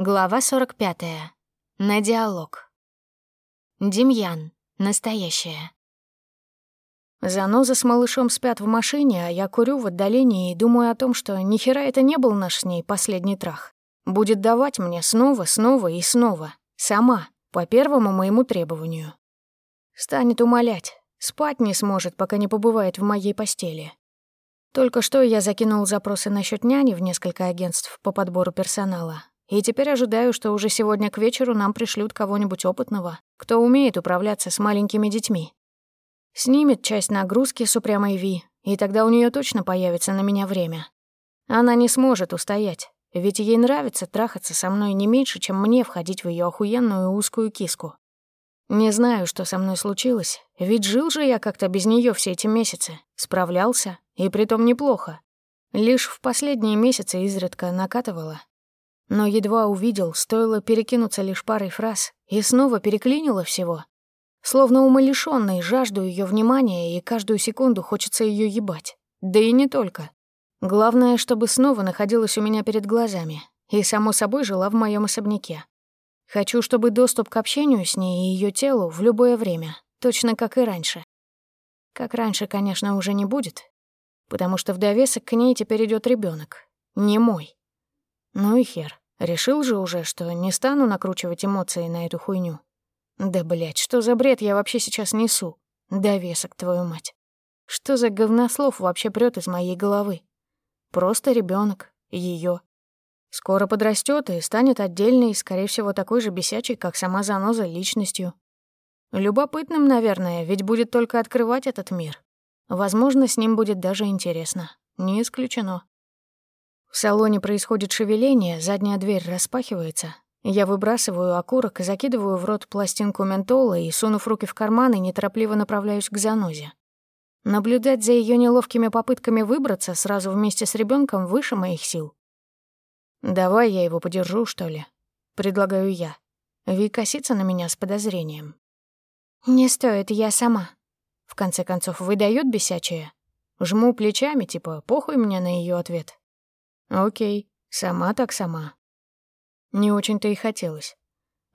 Глава 45. На диалог. Демьян. Настоящая. Заноза с малышом спят в машине, а я курю в отдалении и думаю о том, что нихера это не был наш с ней последний трах. Будет давать мне снова, снова и снова. Сама, по первому моему требованию. Станет умолять. Спать не сможет, пока не побывает в моей постели. Только что я закинул запросы насчет няни в несколько агентств по подбору персонала, и теперь ожидаю, что уже сегодня к вечеру нам пришлют кого-нибудь опытного, кто умеет управляться с маленькими детьми. Снимет часть нагрузки с упрямой Ви, и тогда у нее точно появится на меня время. Она не сможет устоять, ведь ей нравится трахаться со мной не меньше, чем мне входить в ее охуенную узкую киску. Не знаю, что со мной случилось, ведь жил же я как-то без нее все эти месяцы, справлялся, и притом неплохо. Лишь в последние месяцы изредка накатывало, но едва увидел, стоило перекинуться лишь парой фраз, и снова переклинило всего. Словно умалишённый, жажду ее внимания, и каждую секунду хочется ее ебать. Да и не только. Главное, чтобы снова находилась у меня перед глазами, и, само собой, жила в моем особняке. Хочу, чтобы доступ к общению с ней и ее телу в любое время, точно как и раньше. Как раньше, конечно, уже не будет, потому что в довесок к ней теперь идет ребенок, не мой. Ну и хер. Решил же уже, что не стану накручивать эмоции на эту хуйню. Да, блядь, что за бред я вообще сейчас несу? Довесок, твою мать. Что за говнослов вообще прёт из моей головы? Просто ребенок, ее. Скоро подрастет и станет отдельной, скорее всего, такой же бесячей, как сама заноза, личностью. Любопытным, наверное, ведь будет только открывать этот мир. Возможно, с ним будет даже интересно. Не исключено. В салоне происходит шевеление, задняя дверь распахивается. Я выбрасываю окурок и закидываю в рот пластинку ментола и, сунув руки в карманы, неторопливо направляюсь к занозе. Наблюдать за ее неловкими попытками выбраться сразу вместе с ребенком выше моих сил. «Давай я его подержу, что ли?» — предлагаю я. Ви косится на меня с подозрением. «Не стоит, я сама». В конце концов, выдает бесячее. Жму плечами, типа, похуй мне на ее ответ. Окей, сама так сама. Не очень-то и хотелось.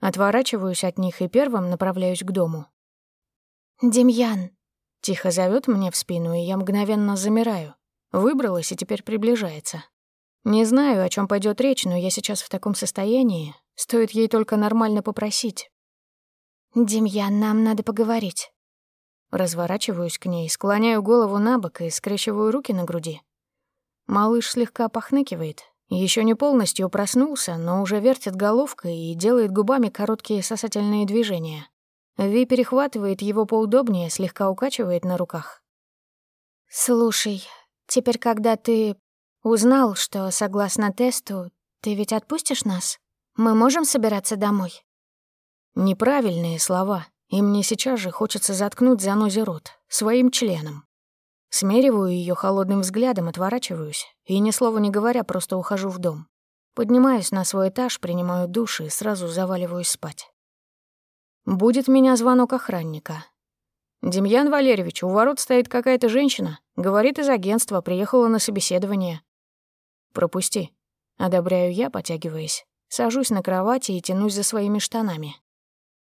Отворачиваюсь от них и первым направляюсь к дому. «Демьян!» Тихо зовет мне в спину, и я мгновенно замираю. Выбралась и теперь приближается. Не знаю, о чем пойдет речь, но я сейчас в таком состоянии. Стоит ей только нормально попросить. «Демьян, нам надо поговорить». Разворачиваюсь к ней, склоняю голову на бок и скрещиваю руки на груди. Малыш слегка похныкивает. Еще не полностью проснулся, но уже вертит головкой и делает губами короткие сосательные движения. Ви перехватывает его поудобнее, слегка укачивает на руках. «Слушай, теперь когда ты узнал, что, согласно тесту, ты ведь отпустишь нас? Мы можем собираться домой?» Неправильные слова, и мне сейчас же хочется заткнуть занозе рот своим членом. Смериваю ее холодным взглядом, отворачиваюсь, и ни слова не говоря, просто ухожу в дом. Поднимаюсь на свой этаж, принимаю душ и сразу заваливаюсь спать. Будет меня звонок охранника. «Демьян Валерьевич, у ворот стоит какая-то женщина. Говорит из агентства, приехала на собеседование». «Пропусти». Одобряю я, потягиваясь. Сажусь на кровати и тянусь за своими штанами.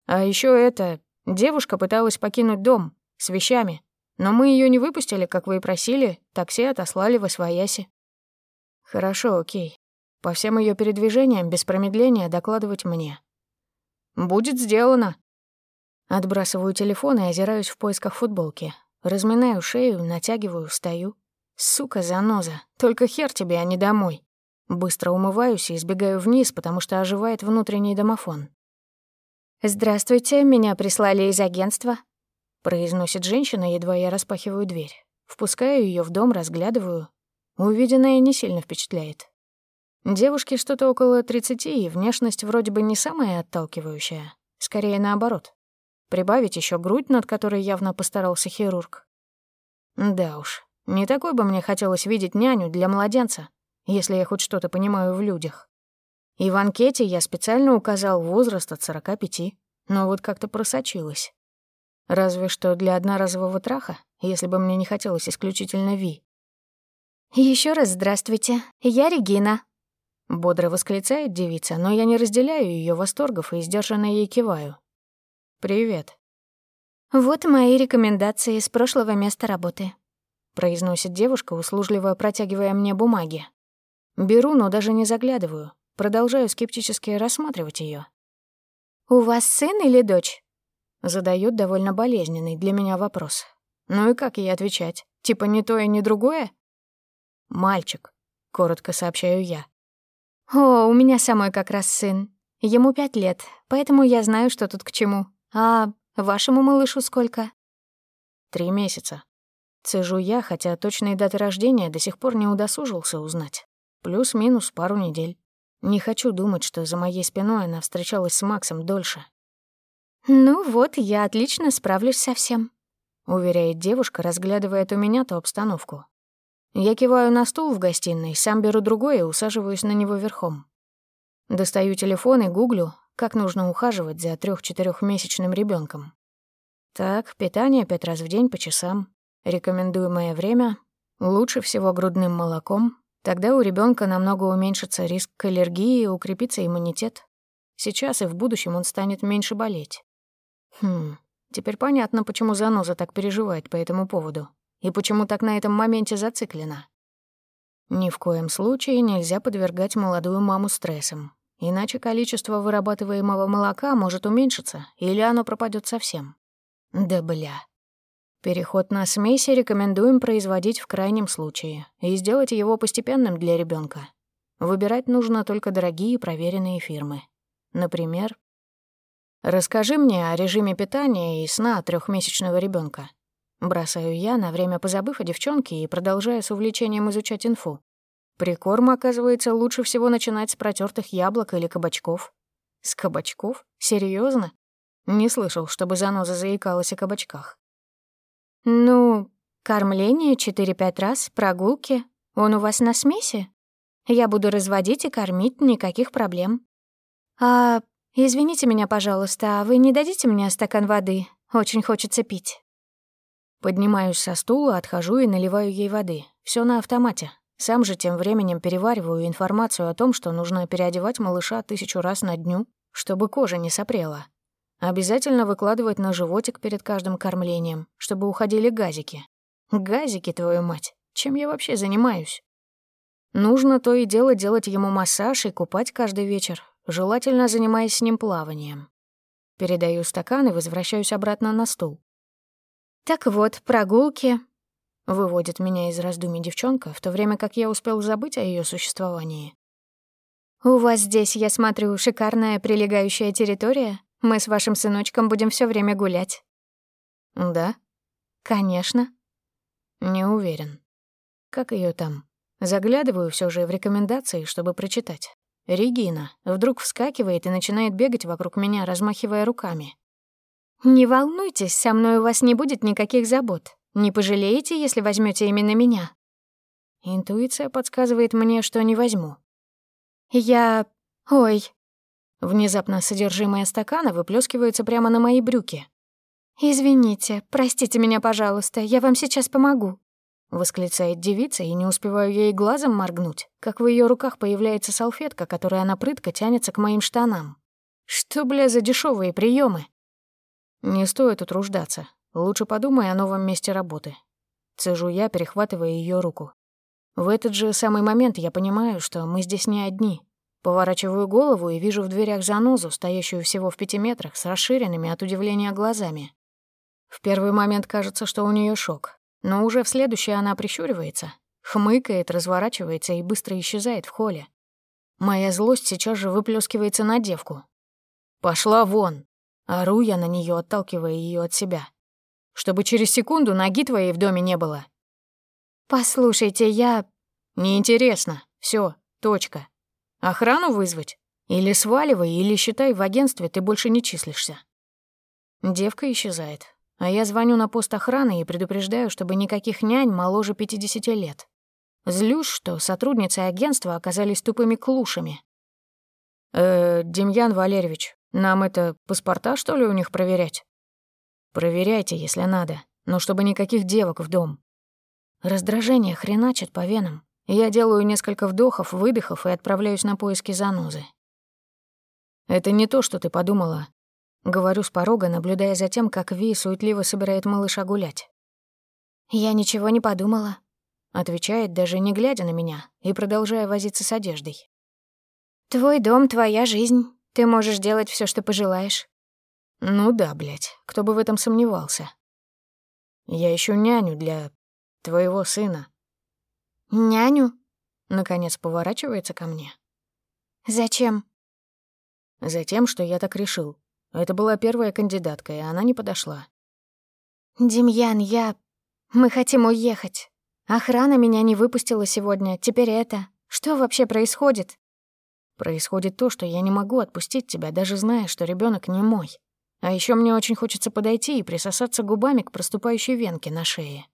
А еще это... Девушка пыталась покинуть дом с вещами. Но мы ее не выпустили, как вы и просили, такси отослали в Освояси. Хорошо, окей. По всем ее передвижениям без промедления докладывать мне. Будет сделано. Отбрасываю телефон и озираюсь в поисках футболки. Разминаю шею, натягиваю, встаю. Сука, заноза, только хер тебе, а не домой. Быстро умываюсь и избегаю вниз, потому что оживает внутренний домофон. «Здравствуйте, меня прислали из агентства произносит женщина, едва я распахиваю дверь. Впускаю ее в дом, разглядываю. Увиденное не сильно впечатляет. Девушке что-то около 30, и внешность вроде бы не самая отталкивающая. Скорее наоборот. Прибавить еще грудь, над которой явно постарался хирург. Да уж, не такой бы мне хотелось видеть няню для младенца, если я хоть что-то понимаю в людях. И в анкете я специально указал возраст от 45, но вот как-то просочилось. Разве что для одноразового траха, если бы мне не хотелось исключительно Ви. Еще раз здравствуйте, я Регина». Бодро восклицает девица, но я не разделяю ее восторгов и сдержанно ей киваю. «Привет». «Вот мои рекомендации с прошлого места работы», — произносит девушка, услужливо протягивая мне бумаги. Беру, но даже не заглядываю. Продолжаю скептически рассматривать ее. «У вас сын или дочь?» Задает довольно болезненный для меня вопрос. Ну и как ей отвечать? Типа не то и не другое? «Мальчик», — коротко сообщаю я. «О, у меня самой как раз сын. Ему пять лет, поэтому я знаю, что тут к чему. А вашему малышу сколько?» «Три месяца». Цежу я, хотя точные даты рождения до сих пор не удосужился узнать. Плюс-минус пару недель. Не хочу думать, что за моей спиной она встречалась с Максом дольше. «Ну вот, я отлично справлюсь со всем», — уверяет девушка, разглядывая то меня, то обстановку. Я киваю на стул в гостиной, сам беру другой и усаживаюсь на него верхом. Достаю телефон и гуглю, как нужно ухаживать за трех-четырехмесячным ребенком. Так, питание пять раз в день по часам. Рекомендуемое время — лучше всего грудным молоком. Тогда у ребенка намного уменьшится риск к аллергии укрепится иммунитет. Сейчас и в будущем он станет меньше болеть. Хм, теперь понятно, почему заноза так переживает по этому поводу. И почему так на этом моменте зациклена? Ни в коем случае нельзя подвергать молодую маму стрессам, иначе количество вырабатываемого молока может уменьшиться или оно пропадет совсем. Да бля. Переход на смеси рекомендуем производить в крайнем случае и сделать его постепенным для ребенка. Выбирать нужно только дорогие проверенные фирмы. Например, «Расскажи мне о режиме питания и сна трехмесячного ребенка. Бросаю я, на время позабыв о девчонке и продолжая с увлечением изучать инфу. Прикорм, оказывается, лучше всего начинать с протертых яблок или кабачков. С кабачков? Серьезно? Не слышал, чтобы заноза заикалась о кабачках. «Ну, кормление 4-5 раз, прогулки. Он у вас на смеси? Я буду разводить и кормить, никаких проблем. А, извините меня, пожалуйста, а вы не дадите мне стакан воды? Очень хочется пить». Поднимаюсь со стула, отхожу и наливаю ей воды. Все на автомате. Сам же тем временем перевариваю информацию о том, что нужно переодевать малыша тысячу раз на дню, чтобы кожа не сопрела. Обязательно выкладывать на животик перед каждым кормлением, чтобы уходили газики. Газики, твою мать, чем я вообще занимаюсь? Нужно то и дело делать ему массаж и купать каждый вечер, желательно занимаясь с ним плаванием. Передаю стакан и возвращаюсь обратно на стул. «Так вот, прогулки...» — выводит меня из раздумий девчонка, в то время как я успел забыть о ее существовании. «У вас здесь, я смотрю, шикарная прилегающая территория. Мы с вашим сыночком будем все время гулять». «Да?» «Конечно». «Не уверен. Как ее там?» Заглядываю все же в рекомендации, чтобы прочитать. Регина вдруг вскакивает и начинает бегать вокруг меня, размахивая руками. «Не волнуйтесь, со мной у вас не будет никаких забот. Не пожалеете, если возьмете именно меня?» Интуиция подсказывает мне, что не возьму. «Я... Ой...» Внезапно содержимое стакана выплескивается прямо на мои брюки. «Извините, простите меня, пожалуйста, я вам сейчас помогу», — восклицает девица, и не успеваю ей глазом моргнуть, как в ее руках появляется салфетка, которой она прытко тянется к моим штанам. Что, бля, за дешевые приемы? Не стоит утруждаться. Лучше подумай о новом месте работы. Цежу я, перехватывая ее руку. В этот же самый момент я понимаю, что мы здесь не одни. Поворачиваю голову и вижу в дверях занозу, стоящую всего в пяти метрах, с расширенными от удивления глазами. В первый момент кажется, что у нее шок, но уже в следующий она прищуривается, хмыкает, разворачивается и быстро исчезает в холле. Моя злость сейчас же выплескивается на девку. «Пошла вон!» Ору я на нее, отталкивая ее от себя. Чтобы через секунду ноги твоей в доме не было. Послушайте, я... Неинтересно. Все, точка. Охрану вызвать? Или сваливай, или считай, в агентстве ты больше не числишься. Девка исчезает, а я звоню на пост охраны и предупреждаю, чтобы никаких нянь моложе 50 лет. Злюсь, что сотрудницы агентства оказались тупыми клушами. «Э, Демьян Валерьевич, нам это паспорта, что ли, у них проверять? Проверяйте, если надо, но чтобы никаких девок в дом. Раздражение хреначит по венам. Я делаю несколько вдохов, выдохов и отправляюсь на поиски занозы. «Это не то, что ты подумала», — говорю с порога, наблюдая за тем, как Ви суетливо собирает малыша гулять. «Я ничего не подумала», — отвечает, даже не глядя на меня, и продолжая возиться с одеждой. «Твой дом, твоя жизнь. Ты можешь делать все, что пожелаешь». «Ну да, блядь, кто бы в этом сомневался. Я ищу няню для твоего сына». «Няню?» — наконец поворачивается ко мне. «Зачем?» Затем, что я так решил. Это была первая кандидатка, и она не подошла. «Демьян, я... Мы хотим уехать. Охрана меня не выпустила сегодня, теперь это. Что вообще происходит?» «Происходит то, что я не могу отпустить тебя, даже зная, что ребенок не мой. А еще мне очень хочется подойти и присосаться губами к проступающей венке на шее.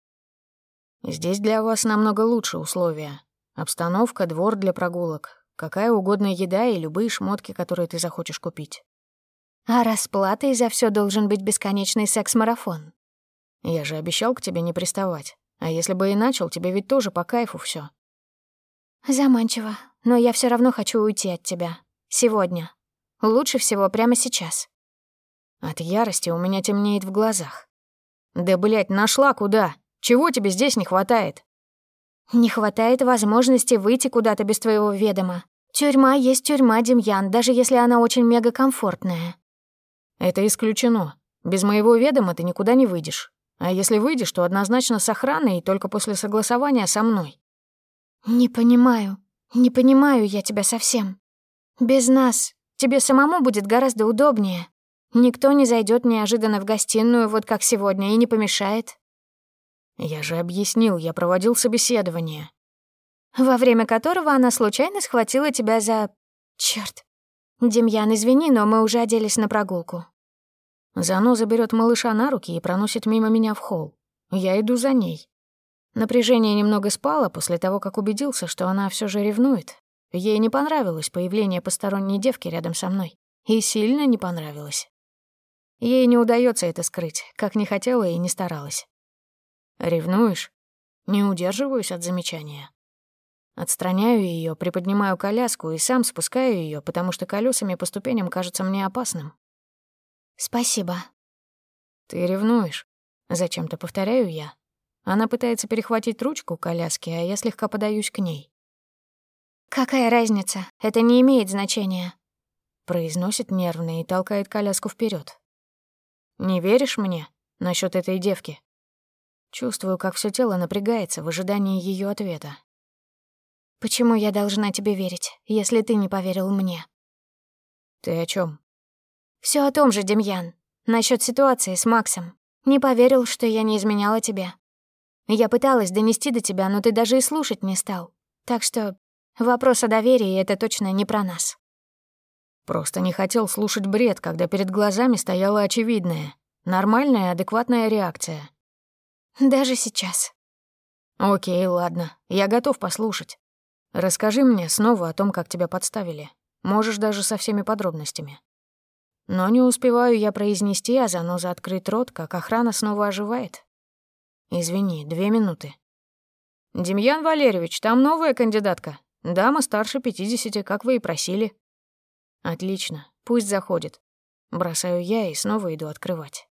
Здесь для вас намного лучше условия. Обстановка, двор для прогулок, какая угодно еда и любые шмотки, которые ты захочешь купить. А расплатой за все должен быть бесконечный секс-марафон. Я же обещал к тебе не приставать. А если бы и начал, тебе ведь тоже по кайфу все. Заманчиво, но я все равно хочу уйти от тебя. Сегодня. Лучше всего прямо сейчас. От ярости у меня темнеет в глазах. Да, блядь, нашла куда? Чего тебе здесь не хватает?» «Не хватает возможности выйти куда-то без твоего ведома. Тюрьма есть тюрьма, Демьян, даже если она очень мегакомфортная». «Это исключено. Без моего ведома ты никуда не выйдешь. А если выйдешь, то однозначно с охраной и только после согласования со мной». «Не понимаю. Не понимаю я тебя совсем. Без нас тебе самому будет гораздо удобнее. Никто не зайдет неожиданно в гостиную, вот как сегодня, и не помешает. Я же объяснил, я проводил собеседование. Во время которого она случайно схватила тебя за... Чёрт. Демьян, извини, но мы уже оделись на прогулку. Зано заберет малыша на руки и проносит мимо меня в холл. Я иду за ней. Напряжение немного спало после того, как убедился, что она все же ревнует. Ей не понравилось появление посторонней девки рядом со мной. И сильно не понравилось. Ей не удается это скрыть, как не хотела и не старалась. Ревнуешь? Не удерживаюсь от замечания. Отстраняю ее, приподнимаю коляску и сам спускаю ее, потому что колесами по ступеням кажется мне опасным. Спасибо. Ты ревнуешь? Зачем-то повторяю я. Она пытается перехватить ручку коляски, а я слегка подаюсь к ней. «Какая разница? Это не имеет значения», — произносит нервно и толкает коляску вперед. «Не веришь мне насчет этой девки?» Чувствую, как все тело напрягается в ожидании ее ответа. «Почему я должна тебе верить, если ты не поверил мне?» «Ты о чем? Все о том же, Демьян. Насчет ситуации с Максом. Не поверил, что я не изменяла тебе. Я пыталась донести до тебя, но ты даже и слушать не стал. Так что вопрос о доверии — это точно не про нас». Просто не хотел слушать бред, когда перед глазами стояла очевидная, нормальная, адекватная реакция. Даже сейчас. Окей, ладно, я готов послушать. Расскажи мне снова о том, как тебя подставили. Можешь даже со всеми подробностями. Но не успеваю я произнести, а заноза открыть рот, как охрана снова оживает. Извини, две минуты. «Демьян Валерьевич, там новая кандидатка. Дама старше пятидесяти, как вы и просили». «Отлично, пусть заходит». Бросаю я и снова иду открывать.